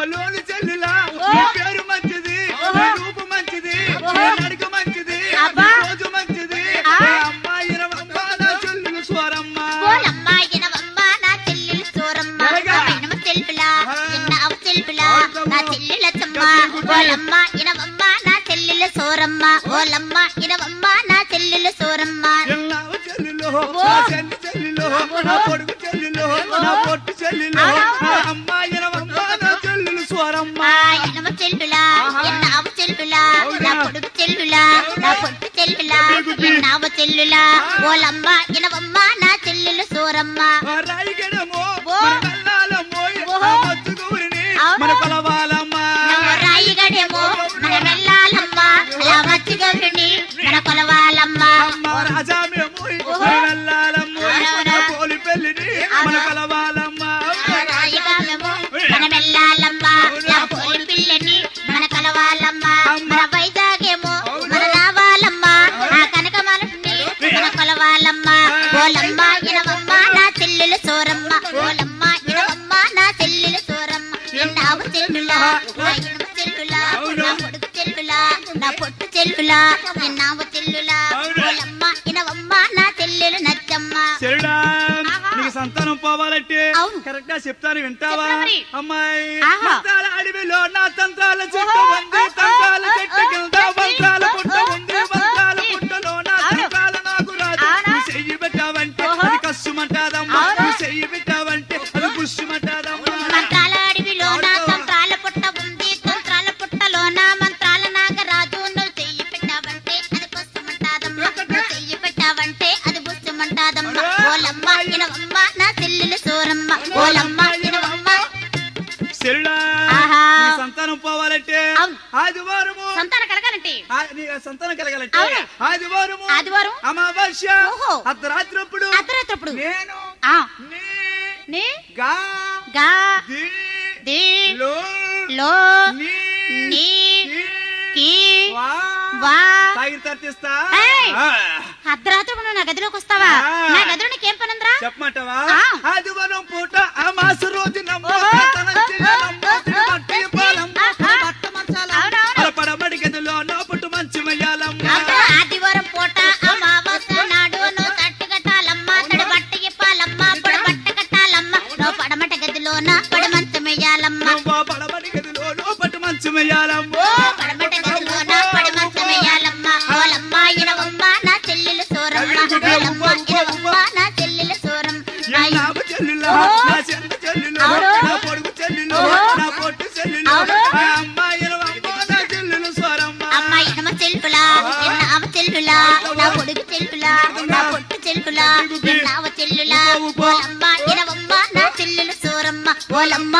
ఒలోని చెల్లిలా. నీ పేరు మంచిది. నీ రూపు మంచిది. నీ నడక మంచిది. నీ రోజు మంచిది అమ్మాయి రవమ్మ నా చెల్లెలు స్వరమ్మ సోరమ్మ. ఓలమ్మ ఎనవమ్మ నా చెల్లెలు సోరమ్మ చెల్లెలు చెల్లిలో. నా పొడుగు చెల్లిలో నా పొట్టు చెల్లిలో అవునవును. చెల్లెలు స్వరమ్మ ఆ ఎనమ చెల్పులా ఆహా. ఎన్నావు చెల్పులా అవునా? నా పొడుగు చెల్లులా నా పొట్టు చెల్లులా గట్టి గుడ్డి. ఎన్నావు చెల్లులా ఓలమ్మ చెల్లులా నా చెల్లులా నా చెల్లులా నా పొట్టు చెల్లులా ఎన్నావు చెల్లులా ఓలమ్మ ఇనవమ్మ నా చెల్లెలు నచ్చమ్మ చెరుడా ఆహా. నీకు సంతానం పోవాలంటే. కరెక్ట్గా చెప్తాను వింటావా? అమ్మాయి. మంత్రాల అడవిలో నా తంత్రాల చెట్టు ఓహో. ఉంది ఓహో. తంత్రాల చెట్టు కింద ఓహో. మంత్రాల పుట్ట ఓహో. ఉంది ఓహో. మంత్రాల పుట్టలో నా అవును. తంత్రాల నాకు రాదు అవునా? నువ్వు చెయ్యి పెట్టావంటే ఆదివారము. సంతాన కలగాలంటే? సంతానం కలగాలంటే. ఆదివారము. ఆదివారం? అమావాస్య. అర్ధరాత్రి అప్పుడు అర్ధరాత్రప్పుడు. నేను. ఆ. నీ. గా. గా. ది. ది. లో లో. నీ. కి. వా. వా. తాగిన తర్తిస్తా నువ్వు నా గదిలోకి వస్తావా. నా గదిలో నీకేం పనుందిరా? చెప్పమంటావా. ఆదివారం పూట చెల్పులా నా పొట్టు చెల్పులా ఎన్నావ చెల్లులా ఓలమ్మ ఇనవమ్మ నా చెల్లెలు సోరమ్మ ఓలమ్మ